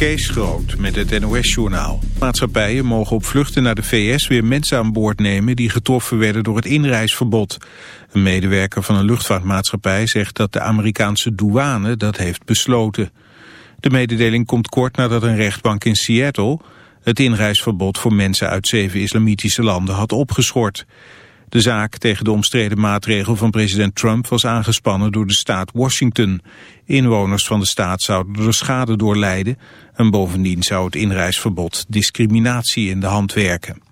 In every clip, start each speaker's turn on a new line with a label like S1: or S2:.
S1: Kees Groot met het NOS-journaal. Maatschappijen mogen op vluchten naar de VS weer mensen aan boord nemen... die getroffen werden door het inreisverbod. Een medewerker van een luchtvaartmaatschappij zegt dat de Amerikaanse douane dat heeft besloten. De mededeling komt kort nadat een rechtbank in Seattle... het inreisverbod voor mensen uit zeven islamitische landen had opgeschort. De zaak tegen de omstreden maatregel van president Trump was aangespannen door de staat Washington. Inwoners van de staat zouden er schade door lijden en bovendien zou het inreisverbod discriminatie in de hand werken.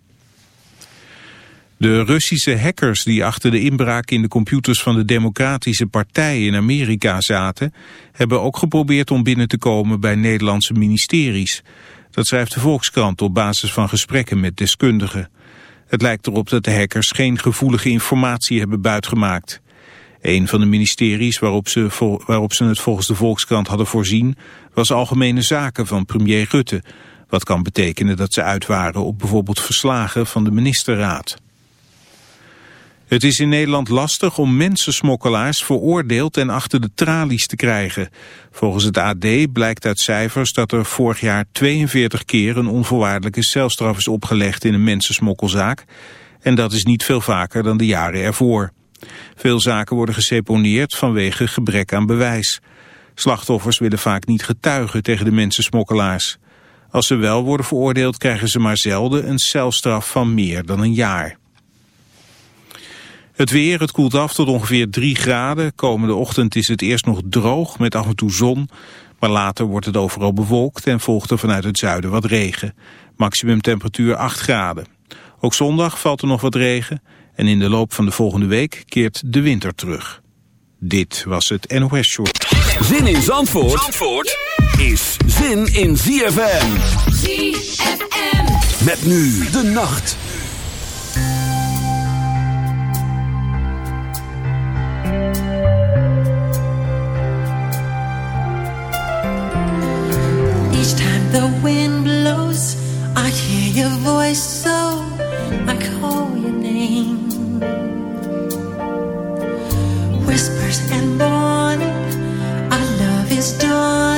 S1: De Russische hackers die achter de inbraak in de computers van de Democratische Partij in Amerika zaten, hebben ook geprobeerd om binnen te komen bij Nederlandse ministeries. Dat schrijft de Volkskrant op basis van gesprekken met deskundigen. Het lijkt erop dat de hackers geen gevoelige informatie hebben buitgemaakt. Een van de ministeries waarop ze, waarop ze het volgens de Volkskrant hadden voorzien... was Algemene Zaken van premier Rutte. Wat kan betekenen dat ze uit waren op bijvoorbeeld verslagen van de ministerraad. Het is in Nederland lastig om mensensmokkelaars veroordeeld en achter de tralies te krijgen. Volgens het AD blijkt uit cijfers dat er vorig jaar 42 keer een onvoorwaardelijke celstraf is opgelegd in een mensensmokkelzaak. En dat is niet veel vaker dan de jaren ervoor. Veel zaken worden geseponeerd vanwege gebrek aan bewijs. Slachtoffers willen vaak niet getuigen tegen de mensensmokkelaars. Als ze wel worden veroordeeld krijgen ze maar zelden een celstraf van meer dan een jaar. Het weer, het koelt af tot ongeveer 3 graden. Komende ochtend is het eerst nog droog met af en toe zon. Maar later wordt het overal bewolkt en volgt er vanuit het zuiden wat regen. Maximum temperatuur 8 graden. Ook zondag valt er nog wat regen. En in de loop van de volgende week keert de winter terug. Dit was het NOS Short.
S2: Zin in Zandvoort, Zandvoort is zin in ZFM. ZFM. Met nu de nacht.
S3: Whispers and morning, our love is dawning.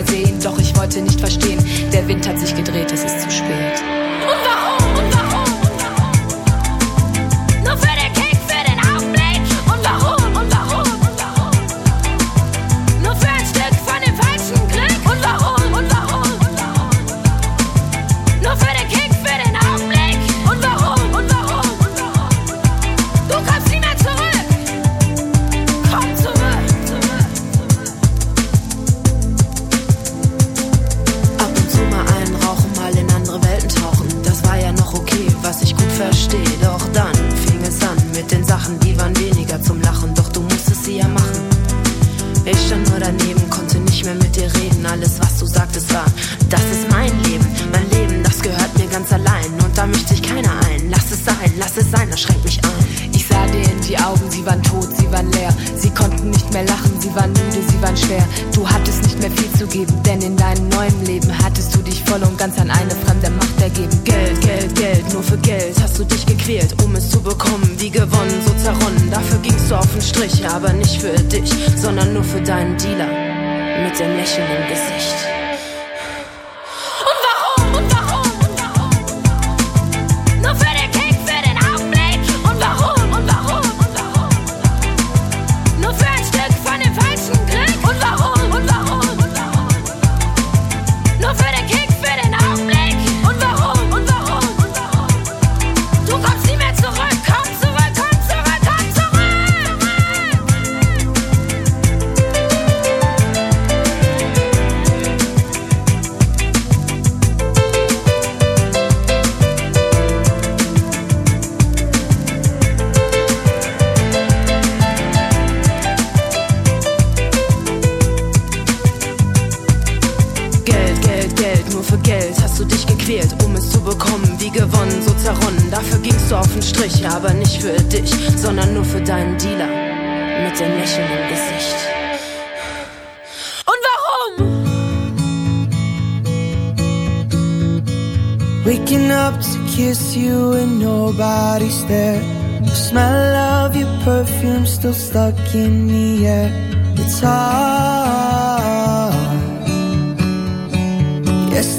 S4: übersehen, doch ich wollte nicht verstehen. Der Wind hat sich gedreht. gewählt, um es zu bekommen. Wie gewonnen, so zerronnen. Dafür gingst du auf den Strich, aber nicht für dich, sondern nur für deinen Dealer. Mit dem Lächeln im Gesicht. Und warum?
S5: Waking up to kiss you and nobody's there. The smell of your perfume still stuck in the air. It's hard.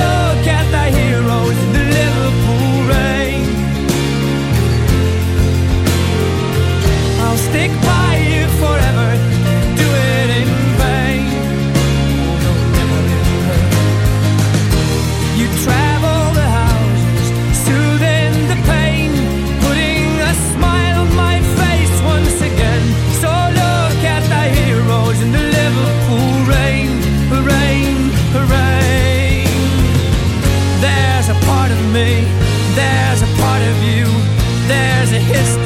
S6: look at the heroes in the.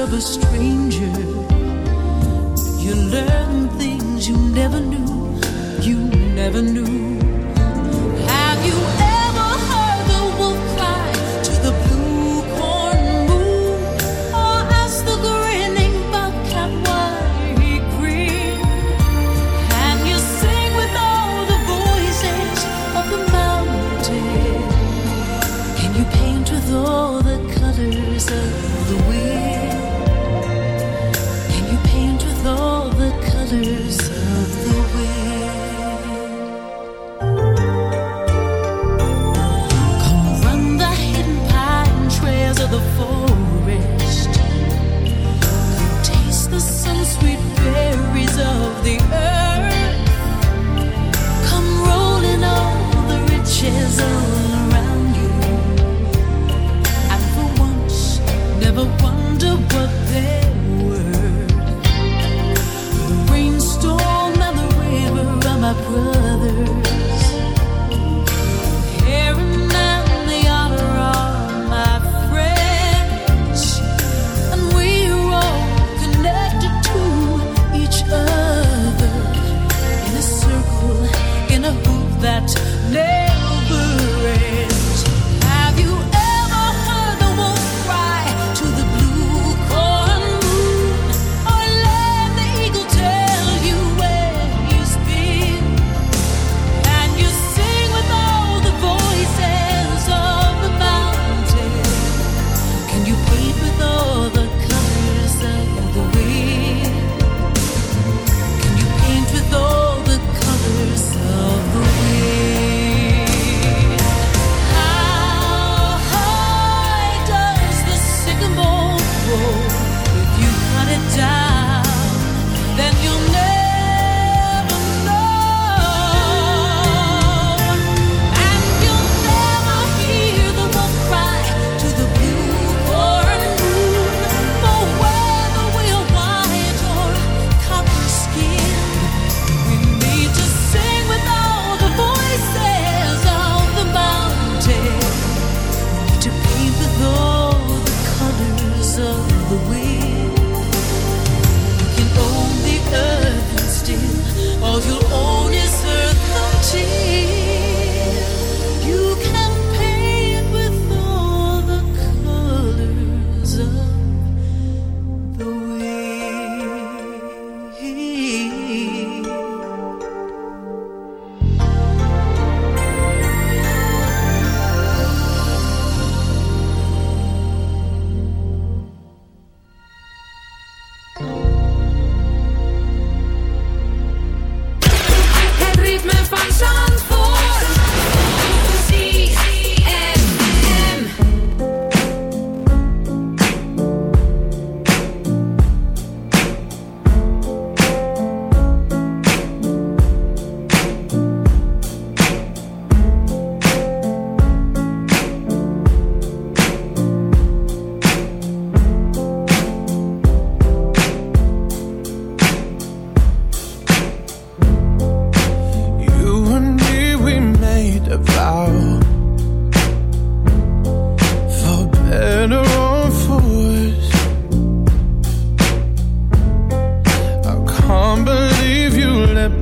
S7: of a stranger. You learn things you never knew, you never knew. Have you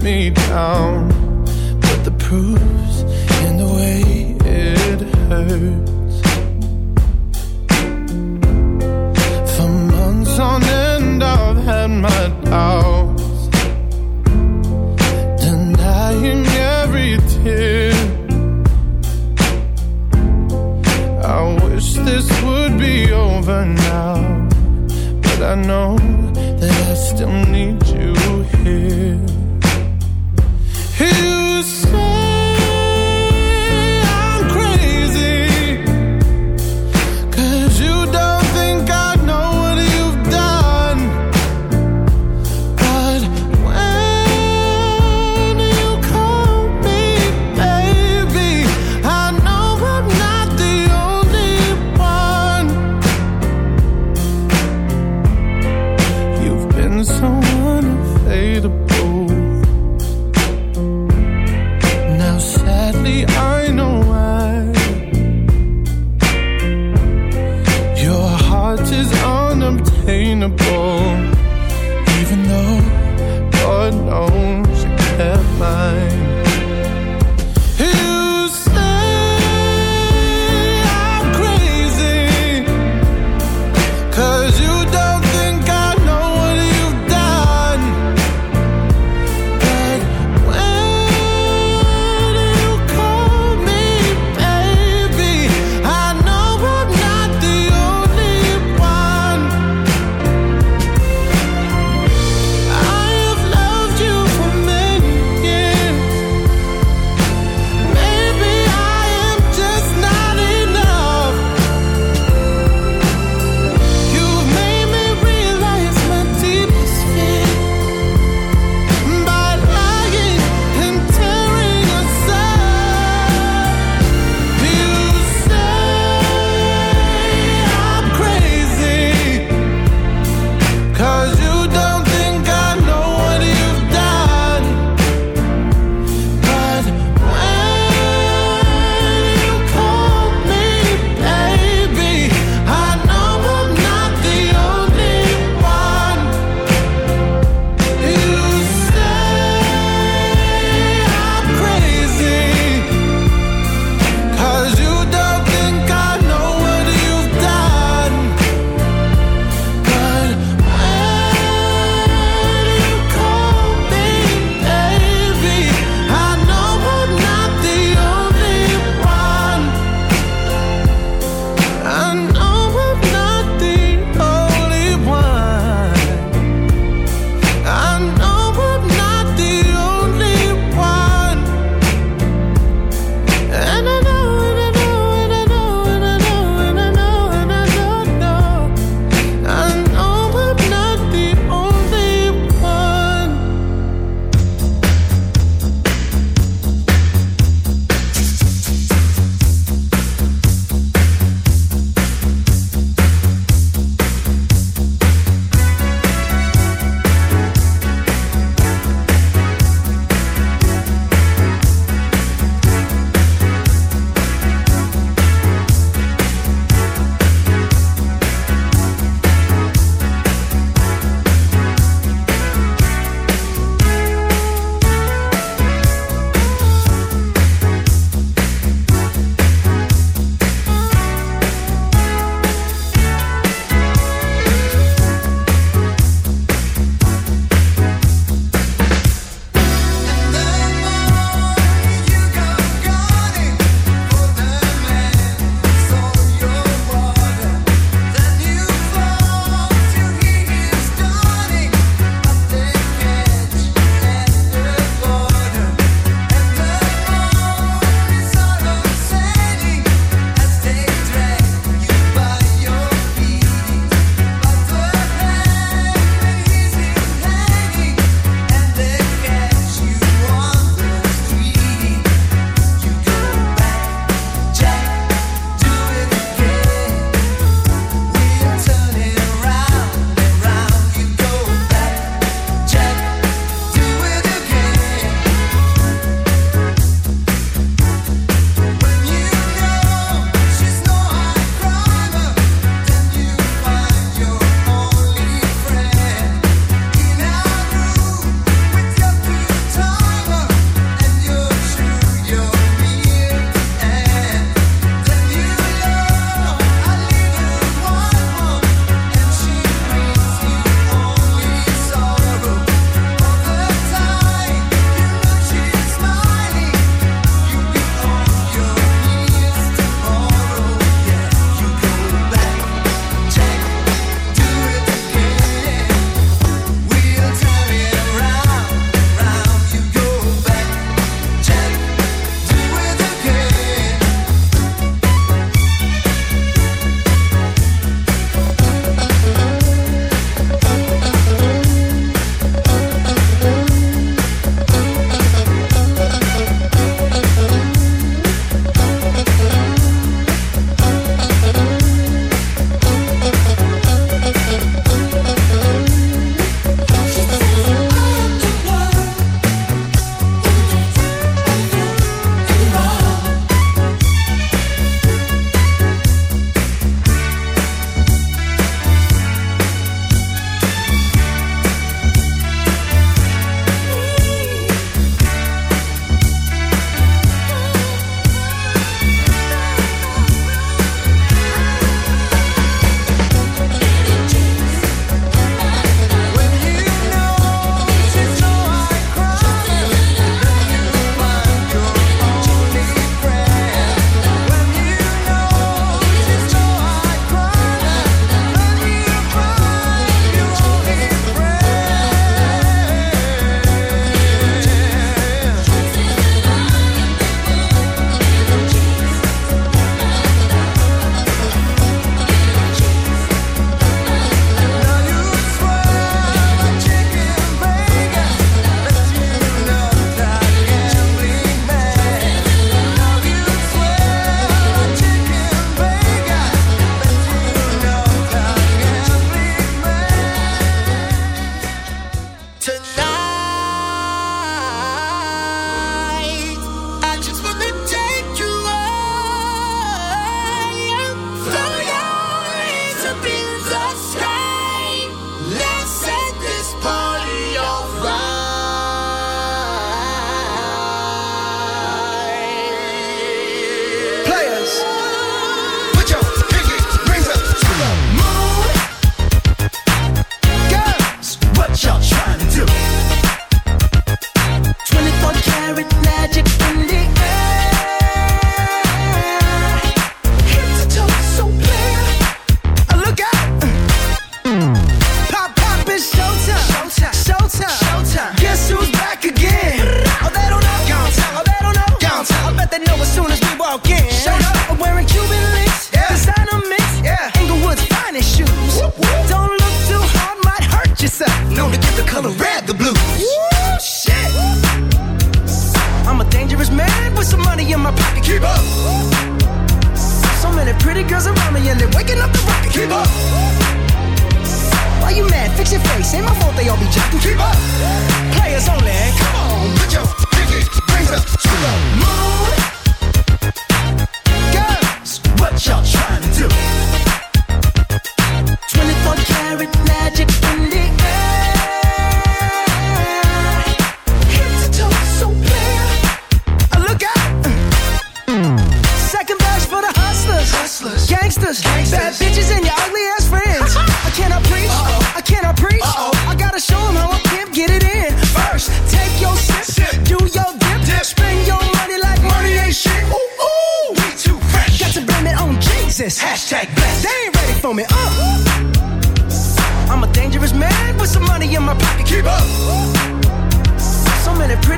S6: me down.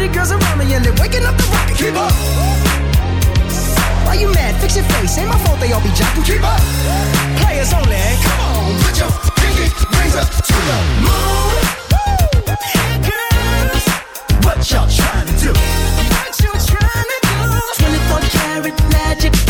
S8: pretty girls around me and they're waking up the rocket.
S9: Keep up.
S8: Why you mad? Fix your face. Ain't my fault they all be jocking.
S9: Keep up.
S8: Players only.
S9: Come on, put your pinky rings up to the moon.
S8: Girls,
S9: what y'all trying to do? What
S8: you trying to do? 24 karat magic.